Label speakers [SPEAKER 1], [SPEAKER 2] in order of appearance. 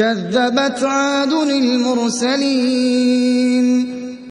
[SPEAKER 1] كَذَّبَتْ عَادٌ الْمُرْسَلِينَ.